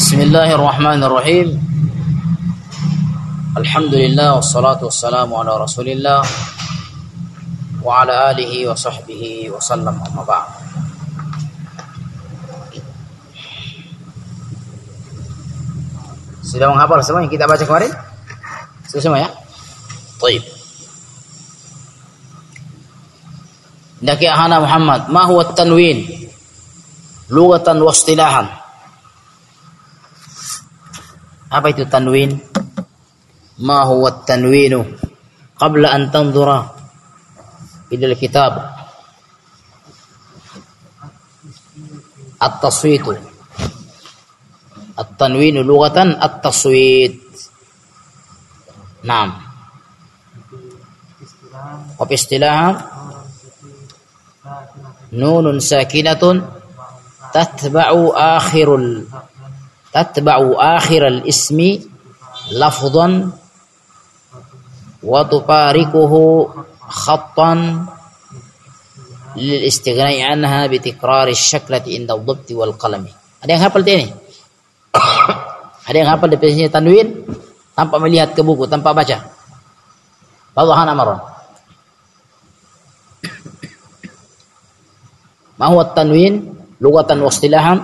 بسم الله الرحمن الرحيم الحمد لله والصلاة والسلام على رسول الله وعلى آله وصحبه وسلم أما بعد Sudah menghafal semua yang kita baca kemarin? Sudah semua ya? Baik. Daki ahana Muhammad, ma huwa tanwin? Lughatan wa istilahan. Apa itu tanwin? Ma huwa tanwinu qabla an tanzura ila kitab at-taswit at-tanwin lughatan at-taswit Naam. Wa istilah nunun sakinatun tatba'u akhirul tatba'u akhir al-ismi lafdhan wa tufarikuhu khattan lil istighna'i anha bi tikrari syaklati inda dhabti wal qalami. Ada yang hafal ini? Ada yang hafal definisinya tanwin tanpa melihat ke buku, tanpa baca. Fadhahan amran. Ma huwa tanwin lughatan wa istilahan?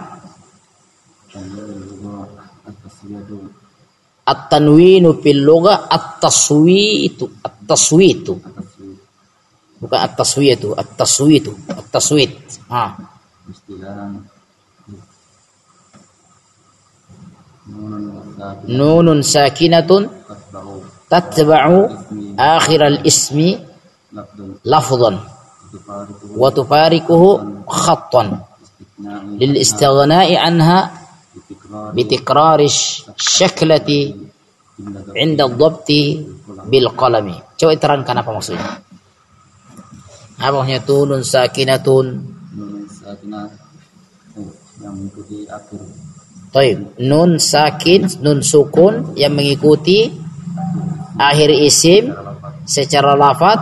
At-tanwinu fil lugha at-taswitu, at-taswitu. Bukan at-taswiyatu, at-taswitu, at-taswit. Ha. Nunun sakinatun tatba'u akhir al-ismi lafdhan wa tufarikuhu khattan lil istighna'i anha بتكرار الشكلة عند الضبط بالقلم coba terangkan apa maksudnya apa maksudnya tunun sakinatun nun sakinah oh, yang mengikuti akhir Taib. Nun sakin, nun sukun yang mengikuti akhir isim secara lafaz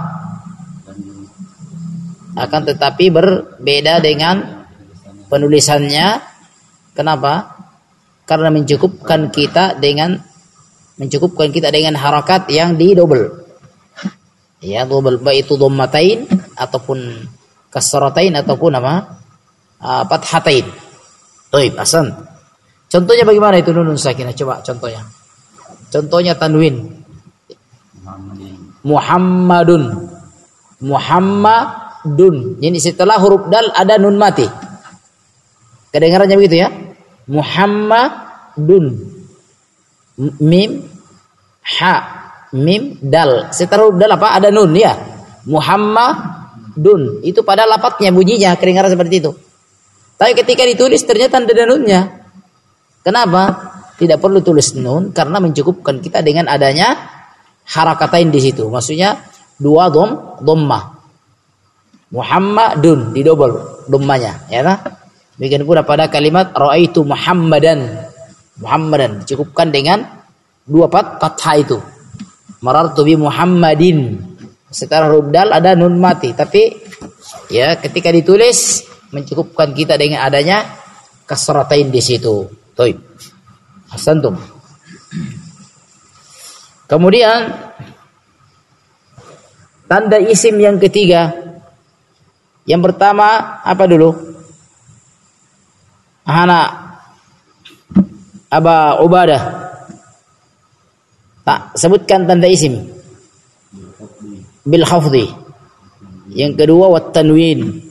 akan tetapi berbeda dengan penulisannya. Kenapa? Karena mencukupkan kita dengan mencukupkan kita dengan harakat yang di double. Ya, double baik itu dhammatain ataupun kasratain ataupun apa? Uh, fathatain. Baik, asan. Contohnya bagaimana itu nunun sakinah? Coba contohnya. Contohnya tanwin. Muhammadun. Muhammad dun. Jadi setelah huruf dal ada nun mati. Kedengarannya begitu ya? Muhammadun. Mim ha mim dal. Setelah huruf dal apa? Ada nun ya. Muhammadun. Itu pada lapatnya bunyinya kedengaran seperti itu. Tapi ketika ditulis ternyata ada nunnya. Kenapa? Tidak perlu tulis nun karena mencukupkan kita dengan adanya harakatain di situ. Maksudnya dua dom dhammah. Muhammadun di double dhammanya ya kan? Demikian pula pada kalimat raaitu Muhammadan. Muhammadan cukupkan dengan dua pat fathah itu. Marartu bi Muhammadin. Setelah huruf ada nun mati, tapi ya ketika ditulis mencukupkan kita dengan adanya kasratain di situ. Baik. Hasantum. Kemudian tanda isim yang ketiga yang pertama apa dulu? Anak Aba Ubadah. Tak sebutkan tanda isim. Bil khafdi. Yang kedua wat tanwin.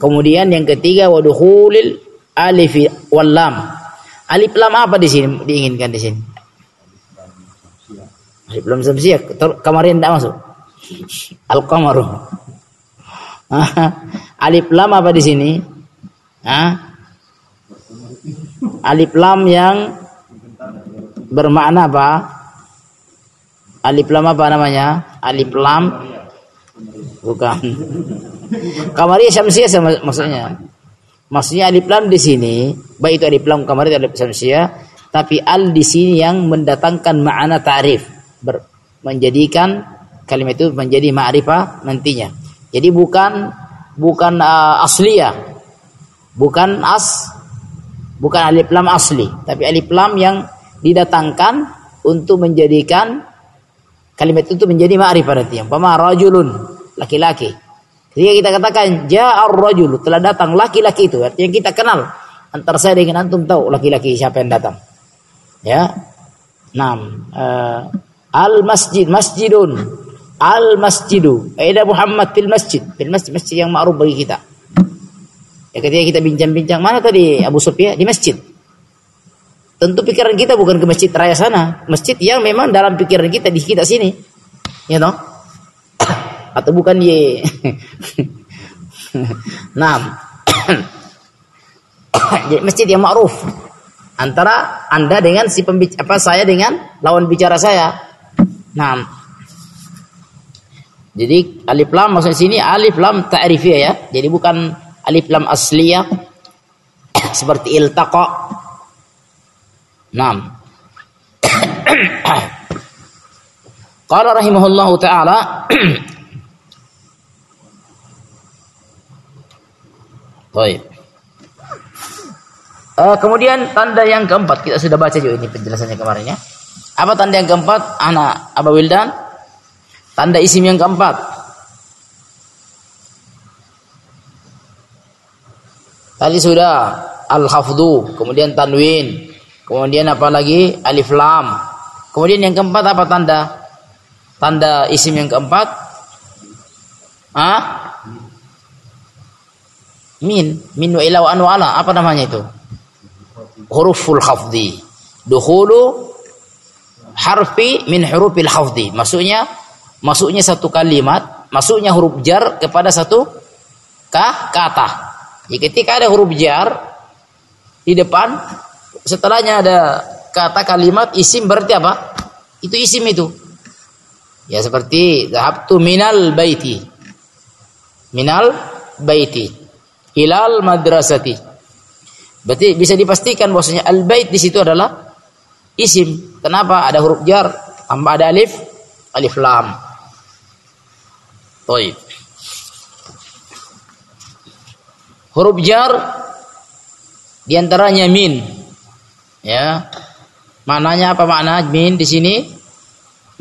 Kemudian yang ketiga wadukhulil alif wal lam. Alif lam apa di sini diinginkan di sini? Alif lam samsiyah. Kemarin tidak masuk. Al-qamaru. Alif lam apa di sini? Hah? Alif lam yang bermakna apa? Alif lam apa namanya? Alif lam bukan. Kamari syamsiah sama maksudnya. Maksudnya alif lam di sini, baik itu alif lam kamari alif syamsiah, tapi al di sini yang mendatangkan makna ta'rif, menjadikan kalimat itu menjadi ma'rifah nantinya. Jadi bukan bukan uh, asliyah. Bukan as Bukan alif lam asli, tapi alif lam yang didatangkan untuk menjadikan kalimat itu menjadi ma'rifah artinya. Pama rajulun, laki-laki. Ketika kita katakan ja'ar rajulu, telah datang laki-laki itu, artinya kita kenal. Antar saya dengan antum tahu laki-laki siapa yang datang. Ya. Nam, uh, al masjid masjidun al masjidu Aida Muhammad fil masjid fil masjid masjid yang ma'ruf bagi kita Ya ketika kita bincang-bincang mana tadi Abu Sufyan di masjid. Tentu pikiran kita bukan ke masjid raya sana, masjid yang memang dalam pikiran kita di kita sini. Ya toh? Atau bukan ye. nah. masjid yang ma'ruf antara Anda dengan si pembicara apa saya dengan lawan bicara saya. Nah. Jadi alif lam maksud sini alif lam ta'rifiyah ya. Jadi bukan alif lam asliyah seperti iltaqa. Naam. Qala rahimahullahu taala Baik. Uh, kemudian tanda yang keempat kita sudah baca juga ini penjelasannya kemarin ya. Apa tanda yang keempat? Anak Aba Wildan. Tanda isim yang keempat. Tadi sudah al-hafdu, kemudian tanwin, kemudian apa lagi? Alif lam. Kemudian yang keempat apa tanda? Tanda isim yang keempat? Ah? Min, min wa ila an ala. Apa namanya itu? Huruful khafdi. Dukhulu harfi min hurufil khafdi. Maksudnya masuknya satu kalimat, masuknya huruf jar kepada satu kah kata. Ya, ketika ada huruf jar di depan, setelahnya ada kata kalimat isim berarti apa? Itu isim itu. Ya seperti zahabtu minal baiti. Minal baiti. Hilal madrasati. Berarti bisa dipastikan bahwasanya al bait di situ adalah isim. Kenapa? Ada huruf jar, tambah ada alif, alif lam. Baik. Huruf jar di antaranya min. Ya. Maknanya apa makna min di sini?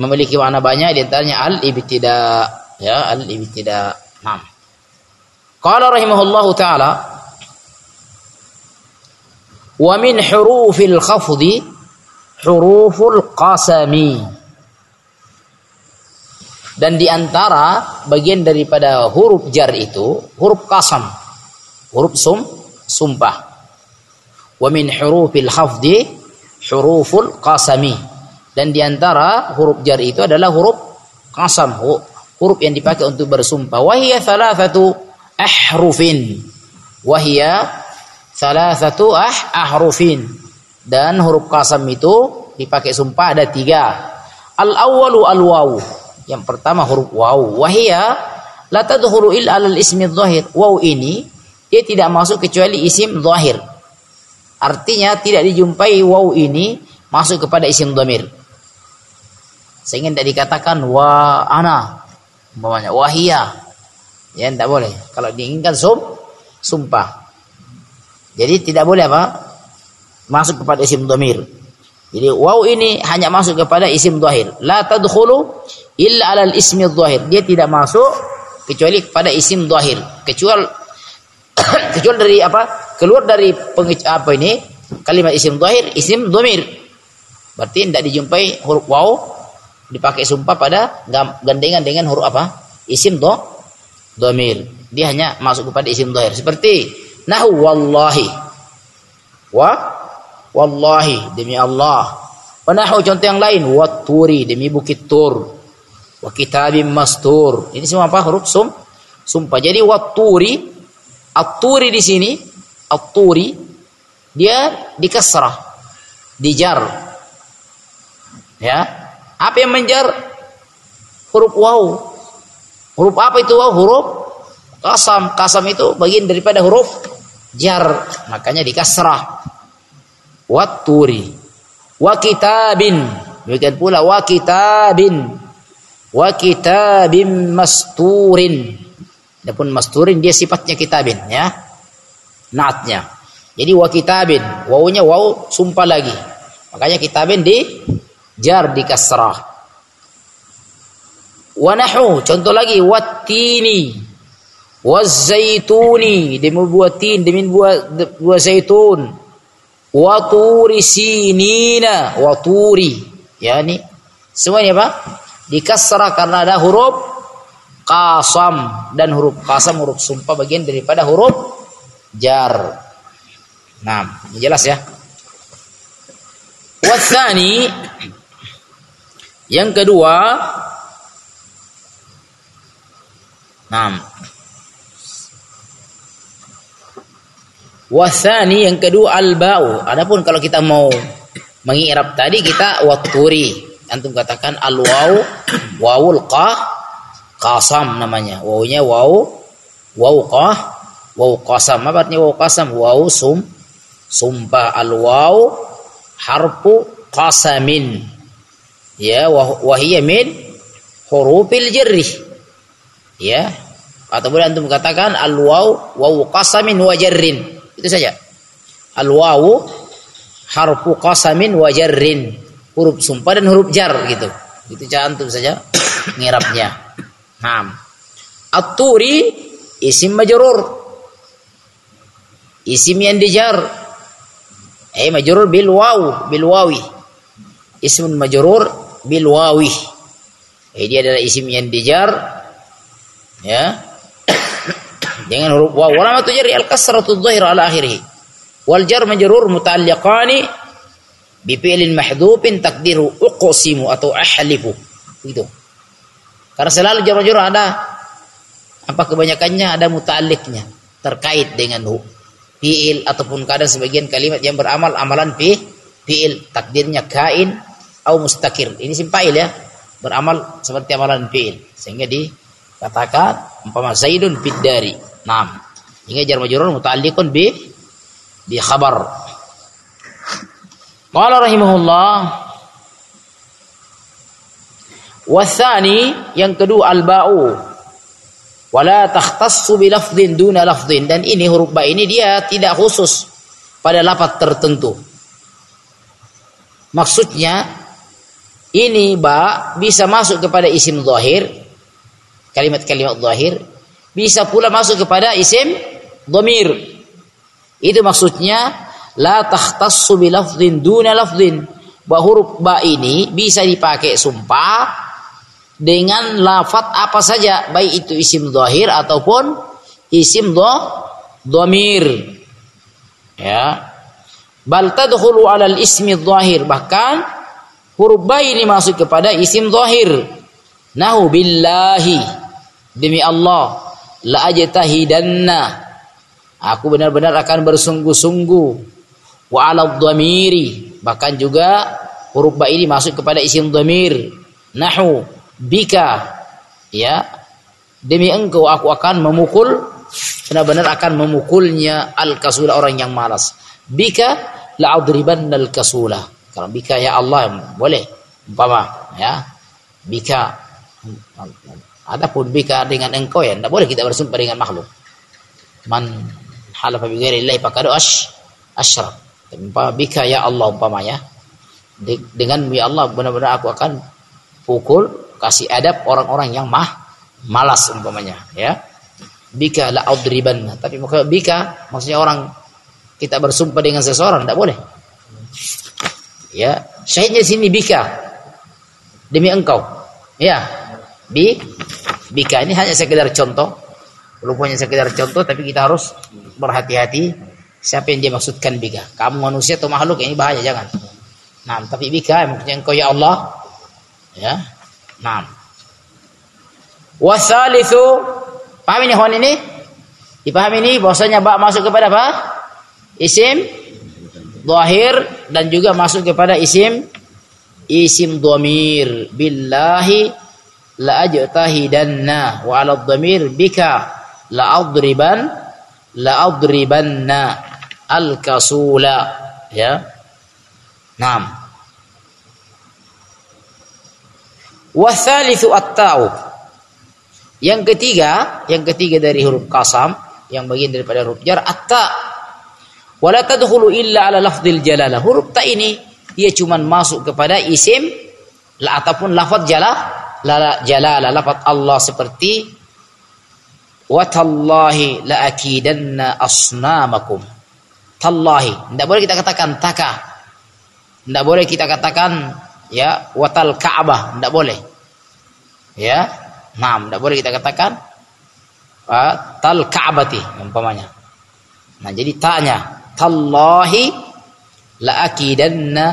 Memiliki makna banyak di antaranya al ibtida ya al ibtida nam qala rahimahullahu taala wa min hurufil khafdi huruful qasami. Dan di antara bagian daripada huruf jar itu huruf kasam huruf sum sumpah. Wa min hurufil hafdi huruful qasami. Dan di antara huruf jar itu adalah huruf qasam. Huruf yang dipakai untuk bersumpah. Wahia thalathatu ahrufin. Wahia thalathatu ah ahrufin. Dan huruf qasam itu dipakai sumpah ada tiga. Al awwalu al waw yang pertama huruf waw wahia la tadkhulu illa al ismi dhahir. Waw ini dia tidak masuk kecuali isim zahir. Artinya tidak dijumpai waw ini masuk kepada isim dhamir. Sehingga tidak dikatakan wa ana umpamanya wahia. Ya tidak boleh. Kalau diinginkan sum sumpah. Jadi tidak boleh apa? Masuk kepada isim dhamir. Jadi waw ini hanya masuk kepada isim zahir. La tadkhulu illa alal ismi zahir. Dia tidak masuk kecuali kepada isim zahir. Kecuali kecuali dari apa? Keluar dari apa ini? Kalimat isim zahir isim domir berarti tidak dijumpai huruf waw dipakai sumpah pada gandengan dengan huruf apa? Isim do domir dia hanya masuk kepada isim zahir. Seperti nahu wallahi. Wa? Wallahi demi Allah. Penahu contoh yang lain waturi demi bukit tur. Wa kitabim mastur. Ini semua apa? Huruf sum sumpah. Jadi waturi At-turi di sini, at-turi dia dikasrah, dijar. Ya. Apa yang menjar? Huruf waw. Huruf apa itu waw? Huruf kasam. Kasam itu bagian daripada huruf jar. Makanya dikasrah. Wat-turi. Wa kitabin. Demikian pula wa kitabin. Wa kitabim masturin. Adapun masturin dia sifatnya kitabin ya. Naatnya. Jadi wa kitabin, wawunya waw sumpah lagi. Makanya kitabin di jar di kasrah. Wa nahu, contoh lagi wattini wazaituni demi buah tin demi buah buah zaitun wa turi sinina wa turi yani semuanya apa dikasrah karena ada huruf kasam dan huruf kasam huruf sumpah bagian daripada huruf jar nah jelas ya Wathani yang kedua Nah, Wasani yang kedua al-ba'u. Adapun kalau kita mau mengirab tadi kita waturi. Antum katakan al-waw wawul qah qasam namanya. Wawunya waw waw qah waw qasam. Apa artinya waw qasam? Waw sum sumpah al-waw harfu qasamin. Ya wahiyya min hurufil jarri. Ya. Atau boleh antum katakan al-waw waw qasamin wa jarrin itu saja. Al wawu harfu qasamin wa jarrin. Huruf sumpah dan huruf jar gitu. Itu cantum saja ngirapnya. Naam. At-turi isim majrur. Isim yang dijar. Eh majrur bil waw, bil wawi. Ismun majrur bil wawi. Eh dia adalah isim yang dijar ya dengan huruf waw wa lamatu jarri al kasratu dhahira ala akhirih wal jar majrur muta'alliqani bi fi'lin mahdhufin taqdiru uqsimu atau ahlifu itu karena selalu majrur ada. Apa kebanyakannya ada muta'alliqnya. Terkait dengan fi'il ataupun kadang sebagian kalimat yang beramal amalan fi fi'il. Takdirnya kain atau mustakir ini simpail ya. Beramal seperti amalan fi'il. Sehingga dikatakan umpama zaidun fid dari. Naam. Hingga jar majrur muta'alliqun bi bi khabar. Qala rahimahullah Wasani yang kedua al-ba'u wala takhtassu bi lafdhin duna lafdhin dan ini huruf ba ini dia tidak khusus pada lafaz tertentu. Maksudnya ini ba bisa masuk kepada isim zahir kalimat-kalimat zahir bisa pula masuk kepada isim domir. Itu maksudnya la takhtassu bi lafdhin duna lafdhin. Bahwa huruf ba ini bisa dipakai sumpah dengan lafat apa saja baik itu isim zahir ataupun isim do domir. Ya. Bal tadkhulu 'ala al-ismi zahir bahkan huruf ba ini masuk kepada isim zahir. Nahu billahi demi Allah la ajtahidanna aku benar-benar akan bersungguh-sungguh wa ala dhamiri bahkan juga huruf ba ini masuk kepada isim dhamir. Nahu bika. Ya. Demi engkau aku akan memukul benar-benar akan memukulnya al kasula orang yang malas. Bika la al kasula. Kalau bika ya Allah boleh. Umpama ya. Bika. Adapun bika dengan engkau ya tidak boleh kita bersumpah dengan makhluk. Man halafa bi ghairi Allah faqad asyrak. Bika ya Allah umpamanya. Dengan ya Allah benar-benar aku akan pukul kasih adab orang-orang yang mah malas umpamanya ya. Bika la audriban. Tapi muka bika maksudnya orang kita bersumpah dengan seseorang tidak boleh. Ya, syahidnya sini bika demi engkau. Ya, bi bika ini hanya sekedar contoh rupanya sekedar contoh tapi kita harus berhati-hati siapa yang dia maksudkan bika kamu manusia atau makhluk? Ini bahaya jangan. Nah tapi bika maksudnya engkau ya Allah. Ya. Nah wasalithu paham ini hon ini? Dipahami ini bahwasanya ba masuk kepada apa? Isim zahir dan juga masuk kepada isim isim dhamir. Billahi la ajtahidanna wa 'ala dhamir bika la adriban la adribanna al kasula ya. Naam. Wa thalithu at-ta'u. Yang ketiga yang ketiga dari huruf kasam yang bagian daripada huruf jar at-ta. Wala tadkhulu illa ala lafdil jalalah. Huruf ta ini dia cuma masuk kepada isim la ataupun lafaz jala la jalalah lafaz Allah seperti wa tallahi la akidanna asnamakum. Tallahi. Tidak boleh kita katakan taka. Tidak boleh kita katakan ya watal Ka'bah, tidak boleh. Ya. Nah, tidak boleh kita katakan uh, tal Ka'bati umpamanya. Nah, jadi tanya tallahi la akidanna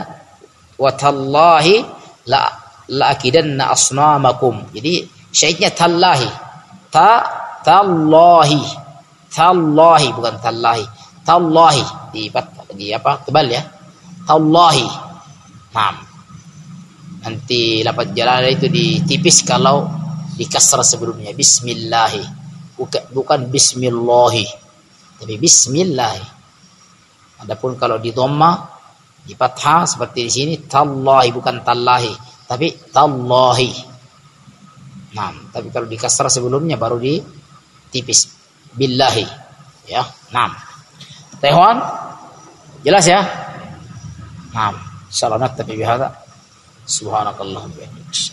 wa tallahi la la akidanna asnamakum. Jadi syahidnya tallahi. Ta tallahi. Tallahi bukan tallahi. Tallahi di di apa? Tebal ya. Tallahi. Naam. Nanti lapat jalan itu ditipis kalau di kasrah sebelumnya. Bismillahi. Bukan, bukan bismillahi. Tapi bismillahi. Adapun kalau di dhamma di fathah seperti di sini tallahi bukan tallahi tapi tallahi. Nah, tapi kalau di kasrah sebelumnya baru di tipis billahi ya. Nah. Tehwan jelas ya? Nah, insyaallah naktafi bihadza. Subhanakallahumma wa bihamdika